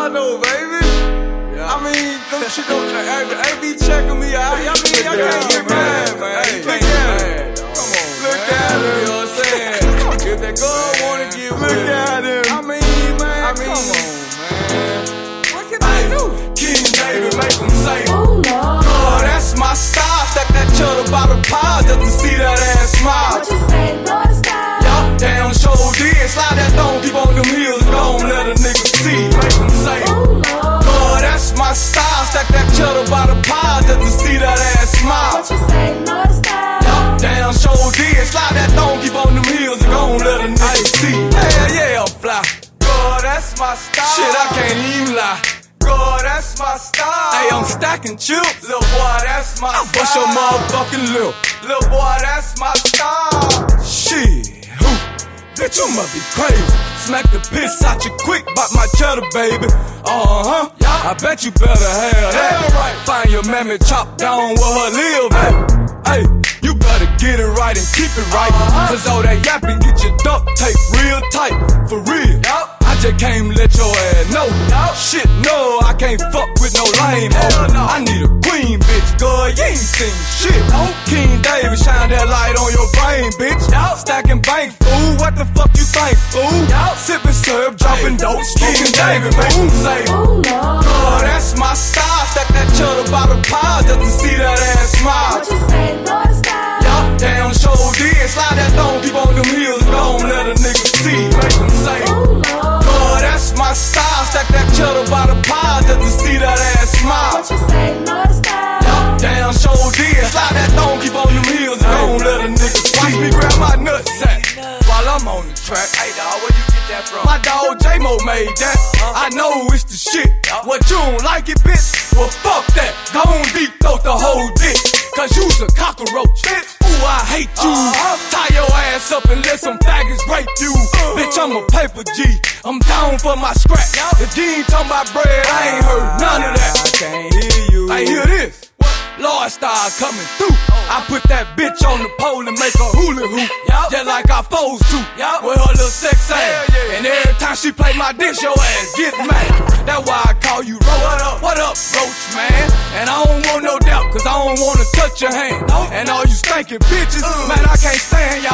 hard though, baby. I mean, them shit don't, they, they be checking me out. I mean, I can't get mad, man. You can't get mad. Come on, look at him. You know what I'm saying? If that girl wanna get with cheddar by the pile just to see that ass smile. what you say, Lord style? Yup, down show did. Slide that thong, keep on them heels and don't let a nigga see. Hell yeah, I'm fly. God, that's my style. Shit, I can't even lie. God, that's my style. Hey, I'm stacking chips. Little boy, that's my style. Bust your motherfucking lip. Little boy, that's my style. Shit, who? Bitch, you must be crazy. Smack the piss out you quick, bite my cheddar, baby. Uh huh. I bet you better have that. right. Find your mammy, chop down where her live at. Hey, you better get it right and keep it right. Cause all that yapping get your duct tape real tight. For real. I just can't let your ass know. Shit, no, I can't fuck with no lame hoe. I need a queen, bitch. Girl, you ain't seen shit. King David, shine that light on your brain, bitch. Stacking bank, fool. What the fuck you think, fool? Sipping dope. King David, boom, say. Oh Lord, Oh, that's my style. Stack that cheddar by the pile just to see that ass smile. what you say, Lord style? Yup, down show did. Slide that thong, keep on them heels and don't let a nigga see. Make them say, Oh Lord, Oh, that's my style. Stack that cheddar by the pile just to see that ass smile. what you say, Lord style? Yup, down show did. Slide that thong, keep on them heels and don't let a nigga see. Watch me grab my nutsack while I'm on the track. Hey, dawg, where you made that. I know it's the shit. What you don't like it, bitch? Well, fuck that. Go on deep throat the whole dick. Cause you's a cockroach. Ooh, I hate you. Uh-huh. Tie your ass up and let some faggots rape you. Uh-huh. Bitch, I'm a paper G. I'm down for my scrap. If you ain't talking about bread, I ain't heard none of that. I can't hear you. I hear this. Lord Star coming through. Oh. I put that bitch on the pole and make a hula hoop. Just like I foes to. With her little sex ass. And every she play my dish, your ass get mad. That's why I call you Roach. What up, what up Roach, man? And I don't want no doubt, cause I don't wanna touch your hand. And all you stinking bitches, uh. man, I can't stand y'all.